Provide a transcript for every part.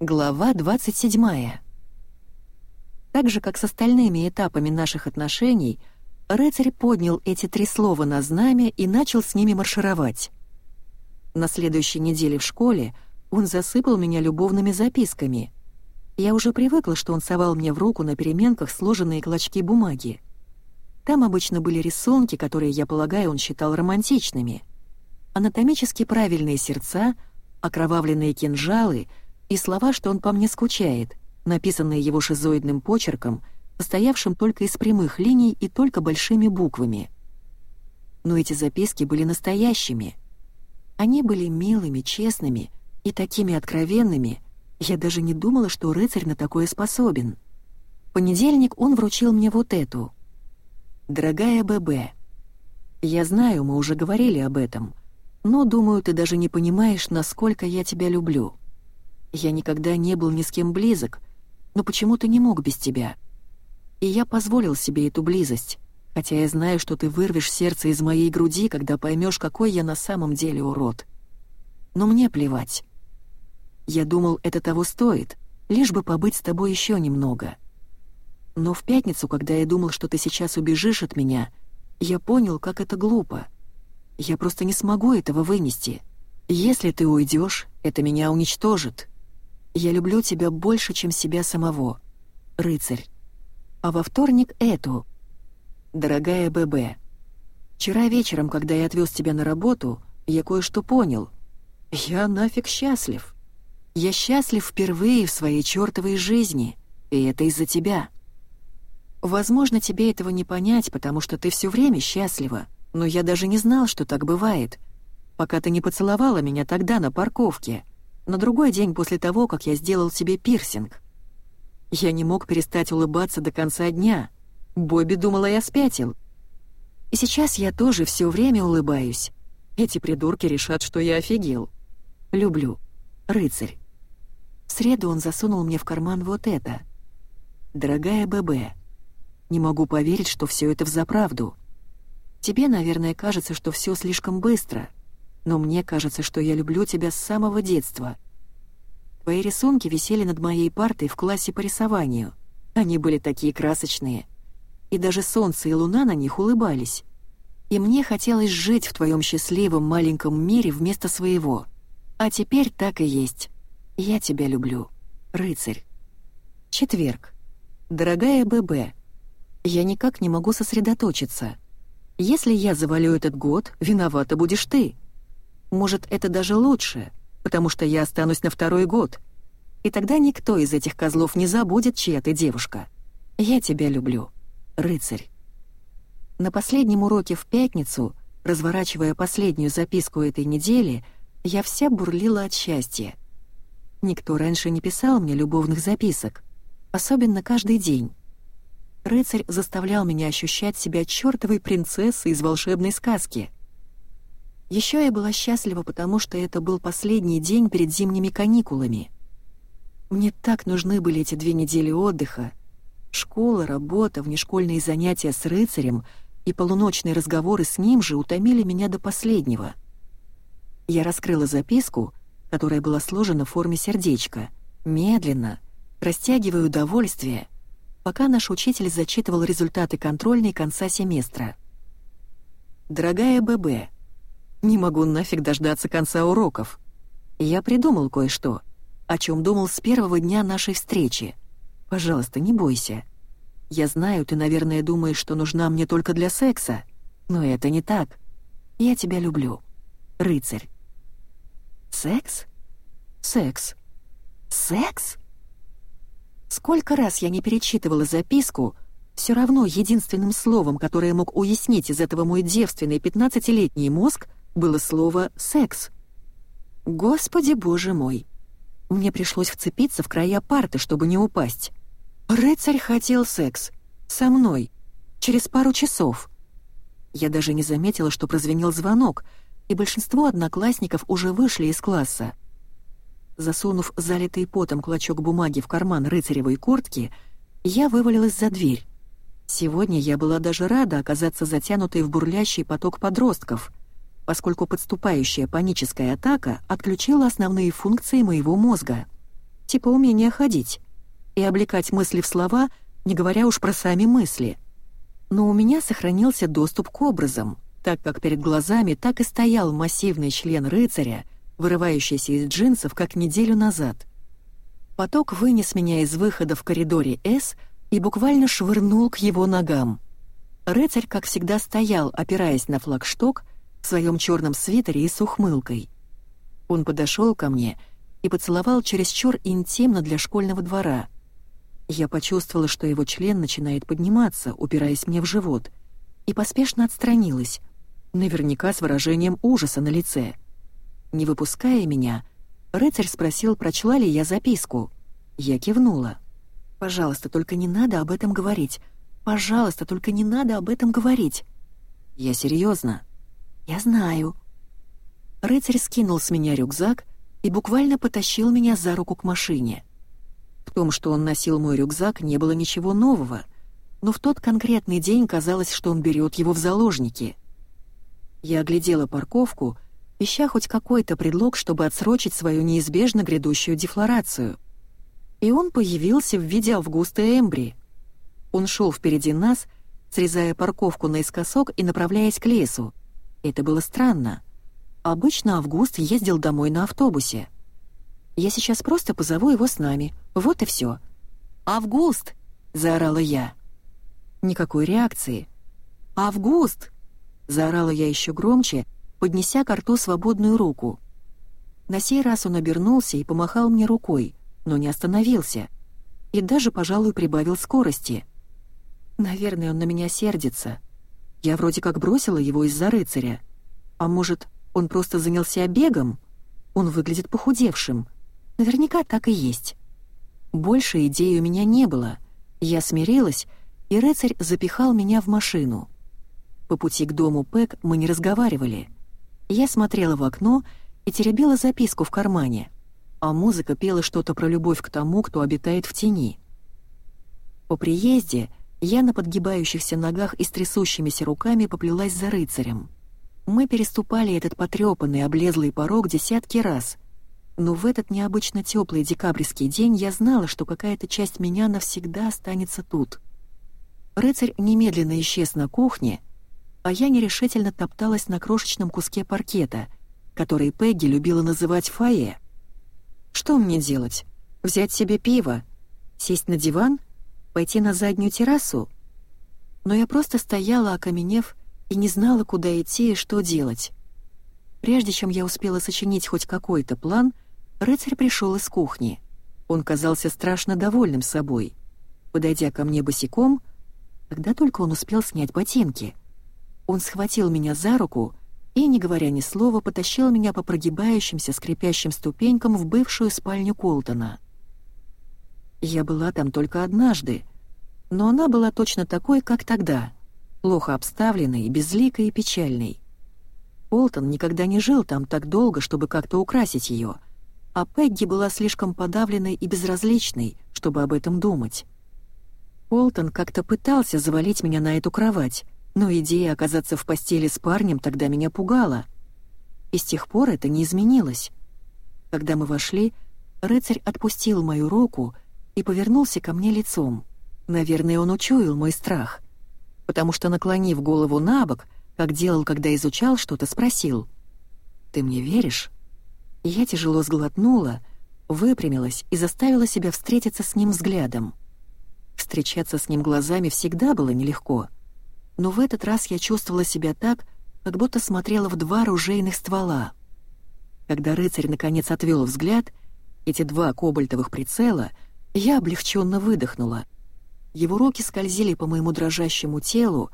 Глава 27. Так же, как с остальными этапами наших отношений, рыцарь поднял эти три слова на знамя и начал с ними маршировать. На следующей неделе в школе он засыпал меня любовными записками. Я уже привыкла, что он совал мне в руку на переменках сложенные клочки бумаги. Там обычно были рисунки, которые, я полагаю, он считал романтичными. Анатомически правильные сердца, окровавленные кинжалы — и слова, что он по мне скучает, написанные его шизоидным почерком, состоявшим только из прямых линий и только большими буквами. Но эти записки были настоящими. Они были милыми, честными и такими откровенными, я даже не думала, что рыцарь на такое способен. В понедельник он вручил мне вот эту. «Дорогая ББ, я знаю, мы уже говорили об этом, но, думаю, ты даже не понимаешь, насколько я тебя люблю». Я никогда не был ни с кем близок, но почему-то не мог без тебя. И я позволил себе эту близость, хотя я знаю, что ты вырвешь сердце из моей груди, когда поймешь, какой я на самом деле урод. Но мне плевать. Я думал, это того стоит, лишь бы побыть с тобой еще немного. Но в пятницу, когда я думал, что ты сейчас убежишь от меня, я понял, как это глупо. Я просто не смогу этого вынести. Если ты уйдешь, это меня уничтожит. «Я люблю тебя больше, чем себя самого, рыцарь». А во вторник эту. «Дорогая ББ, вчера вечером, когда я отвез тебя на работу, я кое-что понял. Я нафиг счастлив. Я счастлив впервые в своей чертовой жизни, и это из-за тебя. Возможно, тебе этого не понять, потому что ты все время счастлива, но я даже не знал, что так бывает, пока ты не поцеловала меня тогда на парковке» на другой день после того, как я сделал себе пирсинг. Я не мог перестать улыбаться до конца дня. Бобби думала, я спятил. И сейчас я тоже все время улыбаюсь. Эти придурки решат, что я офигел. Люблю. Рыцарь. В среду он засунул мне в карман вот это. «Дорогая ББ, не могу поверить, что все это взаправду. Тебе, наверное, кажется, что все слишком быстро но мне кажется, что я люблю тебя с самого детства. Твои рисунки висели над моей партой в классе по рисованию. Они были такие красочные. И даже солнце и луна на них улыбались. И мне хотелось жить в твоем счастливом маленьком мире вместо своего. А теперь так и есть. Я тебя люблю. Рыцарь. Четверг. Дорогая ББ, я никак не могу сосредоточиться. Если я завалю этот год, виновата будешь ты. Может, это даже лучше, потому что я останусь на второй год. И тогда никто из этих козлов не забудет, чья ты девушка. Я тебя люблю, рыцарь. На последнем уроке в пятницу, разворачивая последнюю записку этой недели, я вся бурлила от счастья. Никто раньше не писал мне любовных записок, особенно каждый день. Рыцарь заставлял меня ощущать себя чертовой принцессой из волшебной сказки — еще я была счастлива, потому что это был последний день перед зимними каникулами. Мне так нужны были эти две недели отдыха. Школа, работа, внешкольные занятия с рыцарем и полуночные разговоры с ним же утомили меня до последнего. Я раскрыла записку, которая была сложена в форме сердечка, медленно, растягивая удовольствие, пока наш учитель зачитывал результаты контрольной конца семестра. «Дорогая ББ, не могу нафиг дождаться конца уроков. Я придумал кое-что, о чем думал с первого дня нашей встречи. Пожалуйста, не бойся. Я знаю, ты, наверное, думаешь, что нужна мне только для секса, но это не так. Я тебя люблю. Рыцарь. Секс? Секс. Секс? Сколько раз я не перечитывала записку, все равно единственным словом, которое мог уяснить из этого мой девственный пятнадцатилетний мозг, было слово «секс». Господи боже мой! Мне пришлось вцепиться в края парты, чтобы не упасть. Рыцарь хотел секс. Со мной. Через пару часов. Я даже не заметила, что прозвенел звонок, и большинство одноклассников уже вышли из класса. Засунув залитый потом клочок бумаги в карман рыцаревой куртки, я вывалилась за дверь. Сегодня я была даже рада оказаться затянутой в бурлящий поток подростков — поскольку подступающая паническая атака отключила основные функции моего мозга. типа умения ходить, и облекать мысли в слова, не говоря уж про сами мысли. Но у меня сохранился доступ к образам, так как перед глазами так и стоял массивный член рыцаря, вырывающийся из джинсов, как неделю назад. Поток вынес меня из выхода в коридоре «С» и буквально швырнул к его ногам. Рыцарь, как всегда, стоял, опираясь на флагшток, в своем черном свитере и с ухмылкой. Он подошел ко мне и поцеловал чересчур интимно для школьного двора. Я почувствовала, что его член начинает подниматься, упираясь мне в живот, и поспешно отстранилась, наверняка с выражением ужаса на лице. Не выпуская меня, рыцарь спросил, прочла ли я записку. Я кивнула. «Пожалуйста, только не надо об этом говорить. Пожалуйста, только не надо об этом говорить». «Я серьезно. «Я знаю». Рыцарь скинул с меня рюкзак и буквально потащил меня за руку к машине. В том, что он носил мой рюкзак, не было ничего нового, но в тот конкретный день казалось, что он берет его в заложники. Я оглядела парковку, ища хоть какой-то предлог, чтобы отсрочить свою неизбежно грядущую дефлорацию. И он появился в виде Августа Эмбри. Он шел впереди нас, срезая парковку наискосок и направляясь к лесу. Это было странно. Обычно Август ездил домой на автобусе. Я сейчас просто позову его с нами. Вот и все. «Август!» — заорала я. Никакой реакции. «Август!» — заорала я еще громче, поднеся к рту свободную руку. На сей раз он обернулся и помахал мне рукой, но не остановился. И даже, пожалуй, прибавил скорости. Наверное, он на меня сердится. Я вроде как бросила его из-за рыцаря. А может, он просто занялся бегом? Он выглядит похудевшим. Наверняка так и есть. Больше идей у меня не было. Я смирилась, и рыцарь запихал меня в машину. По пути к дому Пэк мы не разговаривали. Я смотрела в окно и теребила записку в кармане, а музыка пела что-то про любовь к тому, кто обитает в тени. По приезде я на подгибающихся ногах и с трясущимися руками поплелась за рыцарем. Мы переступали этот потрепанный, облезлый порог десятки раз. Но в этот необычно теплый декабрьский день я знала, что какая-то часть меня навсегда останется тут. Рыцарь немедленно исчез на кухне, а я нерешительно топталась на крошечном куске паркета, который Пегги любила называть фойе. Что мне делать? Взять себе пиво? Сесть на диван? Пойти на заднюю террасу? Но я просто стояла, окаменев, и не знала, куда идти и что делать. Прежде чем я успела сочинить хоть какой-то план, рыцарь пришел из кухни. Он казался страшно довольным собой. Подойдя ко мне босиком, когда только он успел снять ботинки, он схватил меня за руку и, не говоря ни слова, потащил меня по прогибающимся, скрипящим ступенькам в бывшую спальню Колтона. Я была там только однажды, но она была точно такой, как тогда — плохо обставленной, безликой и печальной. Полтон никогда не жил там так долго, чтобы как-то украсить ее, а Пегги была слишком подавленной и безразличной, чтобы об этом думать. Полтон как-то пытался завалить меня на эту кровать, но идея оказаться в постели с парнем тогда меня пугала. И с тех пор это не изменилось. Когда мы вошли, рыцарь отпустил мою руку и повернулся ко мне лицом. Наверное, он учуял мой страх потому что, наклонив голову на бок, как делал, когда изучал что-то, спросил. «Ты мне веришь?» Я тяжело сглотнула, выпрямилась и заставила себя встретиться с ним взглядом. Встречаться с ним глазами всегда было нелегко, но в этот раз я чувствовала себя так, как будто смотрела в два ружейных ствола. Когда рыцарь наконец отвел взгляд, эти два кобальтовых прицела, я облегченно выдохнула — его руки скользили по моему дрожащему телу,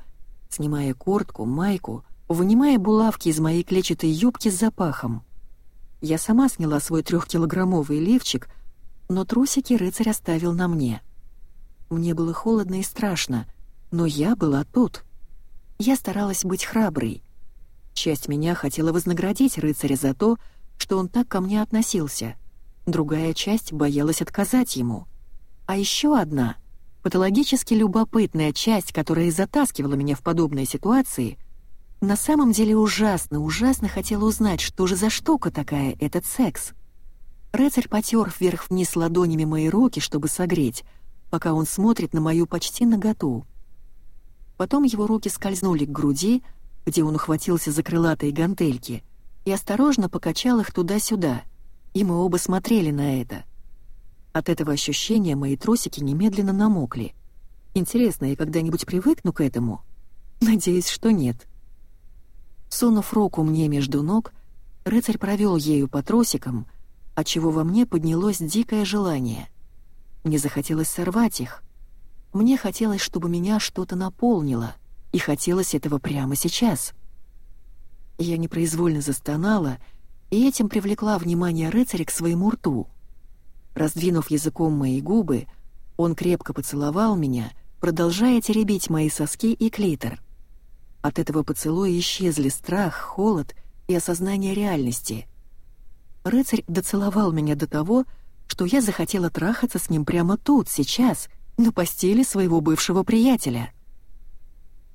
снимая куртку, майку, вынимая булавки из моей клетчатой юбки с запахом. Я сама сняла свой трехкилограммовый лифчик, но трусики рыцарь оставил на мне. Мне было холодно и страшно, но я была тут. Я старалась быть храброй. Часть меня хотела вознаградить рыцаря за то, что он так ко мне относился. Другая часть боялась отказать ему. А еще одна — Патологически любопытная часть, которая затаскивала меня в подобные ситуации, на самом деле ужасно, ужасно хотела узнать, что же за штука такая этот секс. Рыцарь потер вверх-вниз ладонями мои руки, чтобы согреть, пока он смотрит на мою почти наготу. Потом его руки скользнули к груди, где он ухватился за крылатые гантельки, и осторожно покачал их туда-сюда, и мы оба смотрели на это. От этого ощущения мои трусики немедленно намокли. Интересно, я когда-нибудь привыкну к этому? Надеюсь, что нет. Сунув руку мне между ног, рыцарь провел ею по тросикам, отчего во мне поднялось дикое желание. Мне захотелось сорвать их. Мне хотелось, чтобы меня что-то наполнило, и хотелось этого прямо сейчас. Я непроизвольно застонала, и этим привлекла внимание рыцаря к своему рту. Раздвинув языком мои губы, он крепко поцеловал меня, продолжая теребить мои соски и клитор. От этого поцелуя исчезли страх, холод и осознание реальности. Рыцарь доцеловал меня до того, что я захотела трахаться с ним прямо тут, сейчас, на постели своего бывшего приятеля.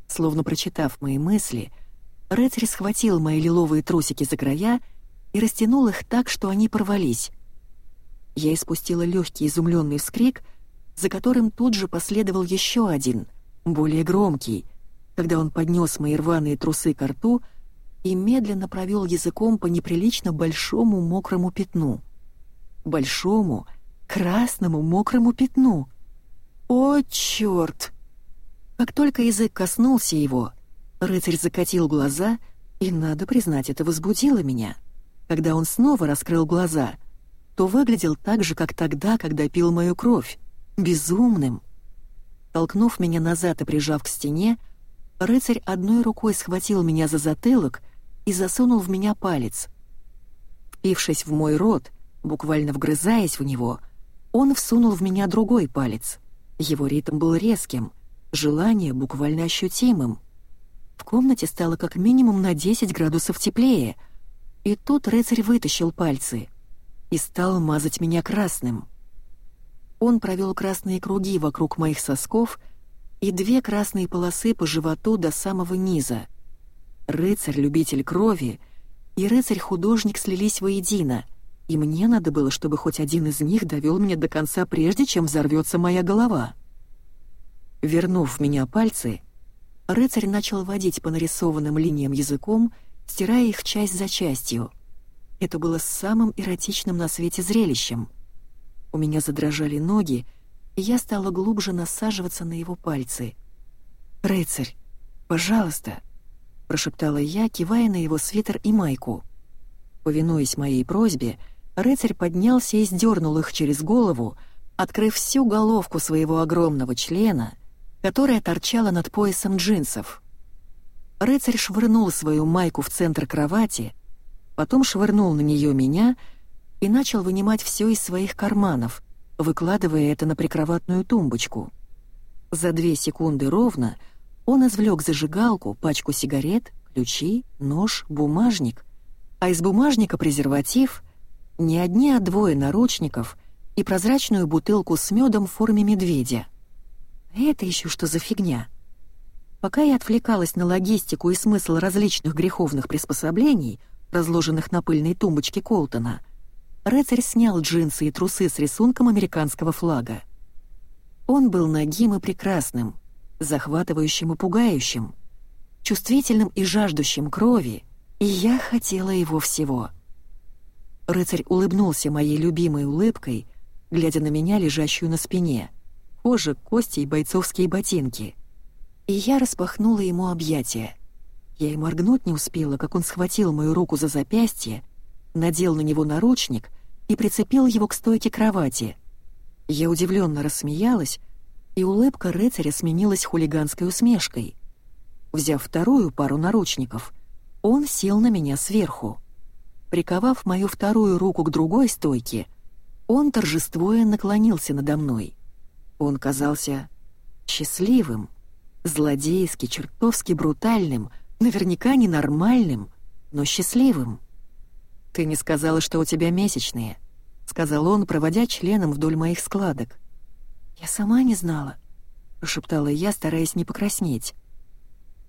Словно прочитав мои мысли, рыцарь схватил мои лиловые трусики за края и растянул их так, что они порвались. Я испустила легкий изумленный вскрик, за которым тут же последовал еще один, более громкий, когда он поднес мои рваные трусы к рту и медленно провел языком по неприлично большому мокрому пятну. Большому, красному мокрому пятну. О, черт! Как только язык коснулся его, рыцарь закатил глаза, и, надо признать, это возбудило меня. Когда он снова раскрыл глаза, то выглядел так же, как тогда, когда пил мою кровь, безумным. Толкнув меня назад и прижав к стене, рыцарь одной рукой схватил меня за затылок и засунул в меня палец. Впившись в мой рот, буквально вгрызаясь в него, он всунул в меня другой палец. Его ритм был резким, желание буквально ощутимым. В комнате стало как минимум на 10 градусов теплее, и тут рыцарь вытащил пальцы и стал мазать меня красным. Он провел красные круги вокруг моих сосков и две красные полосы по животу до самого низа — Рыцарь-любитель крови и рыцарь-художник слились воедино, и мне надо было, чтобы хоть один из них довел меня до конца, прежде чем взорвется моя голова. Вернув в меня пальцы, рыцарь начал водить по нарисованным линиям языком, стирая их часть за частью. Это было самым эротичным на свете зрелищем. У меня задрожали ноги, и я стала глубже насаживаться на его пальцы. «Рыцарь, пожалуйста!» — прошептала я, кивая на его свитер и майку. Повинуясь моей просьбе, рыцарь поднялся и сдернул их через голову, открыв всю головку своего огромного члена, которая торчала над поясом джинсов. Рыцарь швырнул свою майку в центр кровати, потом швырнул на нее меня и начал вынимать все из своих карманов, выкладывая это на прикроватную тумбочку. За две секунды ровно — он извлек зажигалку, пачку сигарет, ключи, нож, бумажник, а из бумажника презерватив, не одни, а двое наручников и прозрачную бутылку с медом в форме медведя. Это еще что за фигня? Пока я отвлекалась на логистику и смысл различных греховных приспособлений, разложенных на пыльной тумбочке Колтона, рыцарь снял джинсы и трусы с рисунком американского флага. Он был нагим и прекрасным — захватывающим и пугающим, чувствительным и жаждущим крови, и я хотела его всего. Рыцарь улыбнулся моей любимой улыбкой, глядя на меня, лежащую на спине, кожа, кости и бойцовские ботинки. И я распахнула ему объятия. Я и моргнуть не успела, как он схватил мою руку за запястье, надел на него наручник и прицепил его к стойке кровати. Я удивленно рассмеялась, и улыбка рыцаря сменилась хулиганской усмешкой. Взяв вторую пару наручников, он сел на меня сверху. Приковав мою вторую руку к другой стойке, он торжествуя наклонился надо мной. Он казался счастливым, злодейски, чертовски брутальным, наверняка ненормальным, но счастливым. «Ты не сказала, что у тебя месячные», — сказал он, проводя членом вдоль моих складок. «Я сама не знала», — прошептала я, стараясь не покраснеть.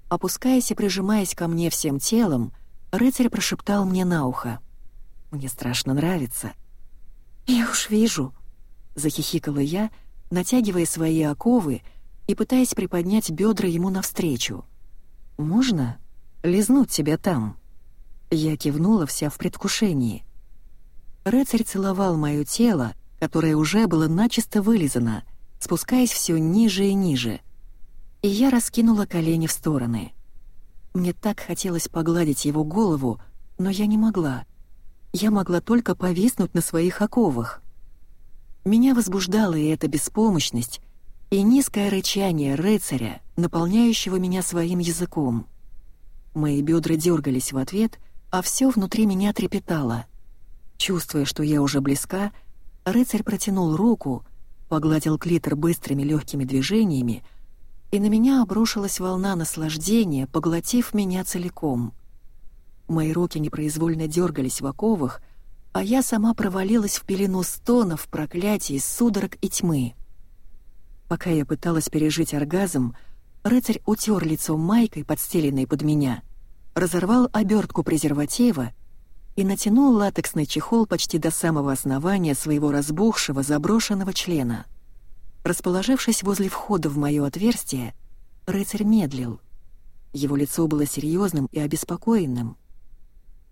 Опускаясь и прижимаясь ко мне всем телом, рыцарь прошептал мне на ухо. «Мне страшно нравится». «Я уж вижу», — захихикала я, натягивая свои оковы и пытаясь приподнять бедра ему навстречу. «Можно лизнуть тебя там?» Я кивнула вся в предвкушении. Рыцарь целовал мое тело, которое уже было начисто вылизано, спускаясь все ниже и ниже. И я раскинула колени в стороны. Мне так хотелось погладить его голову, но я не могла. Я могла только повиснуть на своих оковах. Меня возбуждала и эта беспомощность, и низкое рычание рыцаря, наполняющего меня своим языком. Мои бедра дергались в ответ, а все внутри меня трепетало. Чувствуя, что я уже близка, рыцарь протянул руку, погладил клитор быстрыми легкими движениями, и на меня обрушилась волна наслаждения, поглотив меня целиком. Мои руки непроизвольно дергались в оковах, а я сама провалилась в пелену стонов, проклятий, судорог и тьмы. Пока я пыталась пережить оргазм, рыцарь утер лицо майкой, подстеленной под меня, разорвал обертку презерватива и натянул латексный чехол почти до самого основания своего разбухшего, заброшенного члена. Расположившись возле входа в мое отверстие, рыцарь медлил. Его лицо было серьезным и обеспокоенным.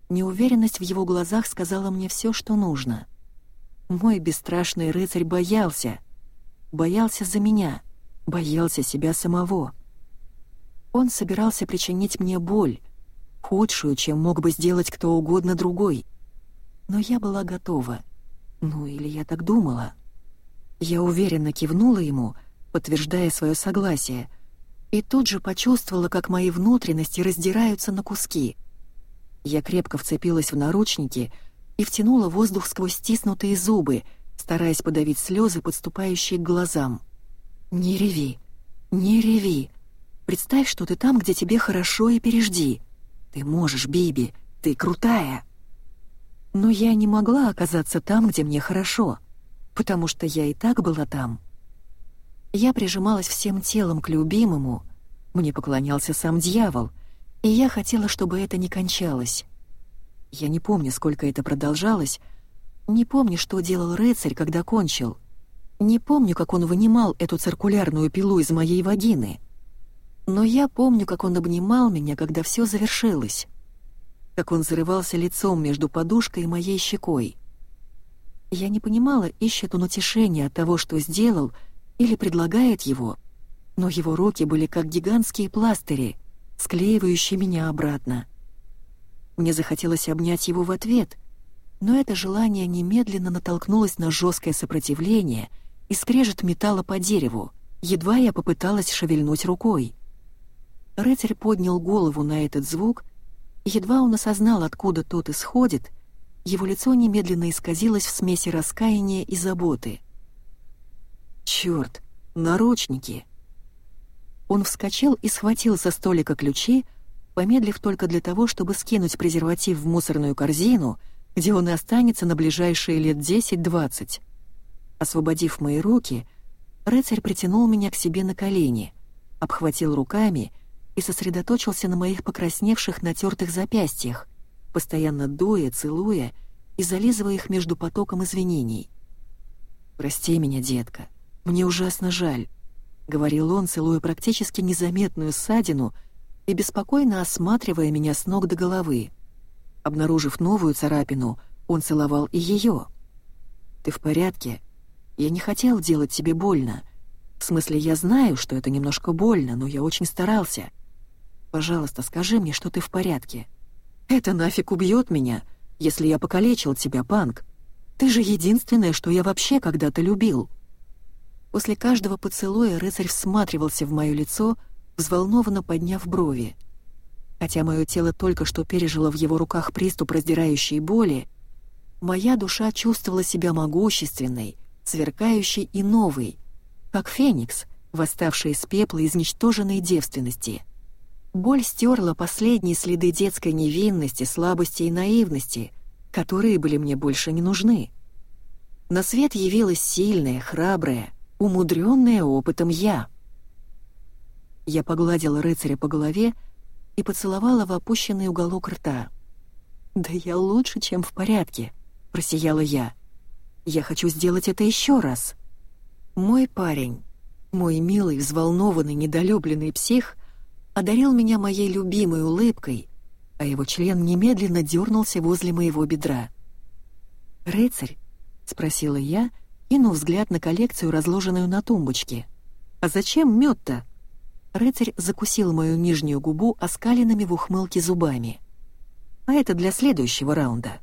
Неуверенность в его глазах сказала мне все, что нужно. Мой бесстрашный рыцарь боялся — боялся за меня, боялся себя самого. Он собирался причинить мне боль, худшую, чем мог бы сделать кто угодно другой. Но я была готова. Ну, или я так думала. Я уверенно кивнула ему, подтверждая свое согласие, и тут же почувствовала, как мои внутренности раздираются на куски. Я крепко вцепилась в наручники и втянула воздух сквозь стиснутые зубы — стараясь подавить слезы, подступающие к глазам. «Не реви, не реви. Представь, что ты там, где тебе хорошо, и пережди. Ты можешь, Биби, ты крутая». Но я не могла оказаться там, где мне хорошо, потому что я и так была там. Я прижималась всем телом к любимому, мне поклонялся сам дьявол, и я хотела, чтобы это не кончалось. Я не помню, сколько это продолжалось, не помню, что делал рыцарь, когда кончил. Не помню, как он вынимал эту циркулярную пилу из моей вагины. Но я помню, как он обнимал меня, когда все завершилось. Как он зарывался лицом между подушкой и моей щекой. Я не понимала, ищет он утешение от того, что сделал, или предлагает его, но его руки были как гигантские пластыри, склеивающие меня обратно. Мне захотелось обнять его в ответ — но это желание немедленно натолкнулось на жесткое сопротивление и скрежет металла по дереву, едва я попыталась шевельнуть рукой. Рыцарь поднял голову на этот звук, и едва он осознал, откуда тот исходит, его лицо немедленно исказилось в смеси раскаяния и заботы. «Чёрт, наручники!» Он вскочил и схватил со столика ключи, помедлив только для того, чтобы скинуть презерватив в мусорную корзину — где он и останется на ближайшие лет 10-20. Освободив мои руки, рыцарь притянул меня к себе на колени, обхватил руками и сосредоточился на моих покрасневших натертых запястьях, постоянно дуя, целуя и зализывая их между потоком извинений. «Прости меня, детка, мне ужасно жаль», — говорил он, целуя практически незаметную ссадину и беспокойно осматривая меня с ног до головы. Обнаружив новую царапину, он целовал и ее. «Ты в порядке? Я не хотел делать тебе больно. В смысле, я знаю, что это немножко больно, но я очень старался. Пожалуйста, скажи мне, что ты в порядке. Это нафиг убьет меня, если я покалечил тебя, Панк. Ты же единственное, что я вообще когда-то любил». После каждого поцелуя рыцарь всматривался в мое лицо, взволнованно подняв брови. Хотя мое тело только что пережило в его руках приступ раздирающей боли, моя душа чувствовала себя могущественной, сверкающей и новой, как феникс, восставший из пепла изничтоженной девственности. Боль стерла последние следы детской невинности, слабости и наивности, которые были мне больше не нужны. На свет явилась сильная, храбрая, умудренная опытом я. Я погладила рыцаря по голове, и поцеловала в опущенный уголок рта. «Да я лучше, чем в порядке», — просияла я. Я хочу сделать это еще раз. Мой парень, мой милый, взволнованный, недолюбленный псих, одарил меня моей любимой улыбкой, а его член немедленно дернулся возле моего бедра. «Рыцарь?» — спросила я, кинув взгляд на коллекцию, разложенную на тумбочке. «А зачем мед-то?» Рыцарь закусил мою нижнюю губу оскаленными в ухмылке зубами. «А это для следующего раунда».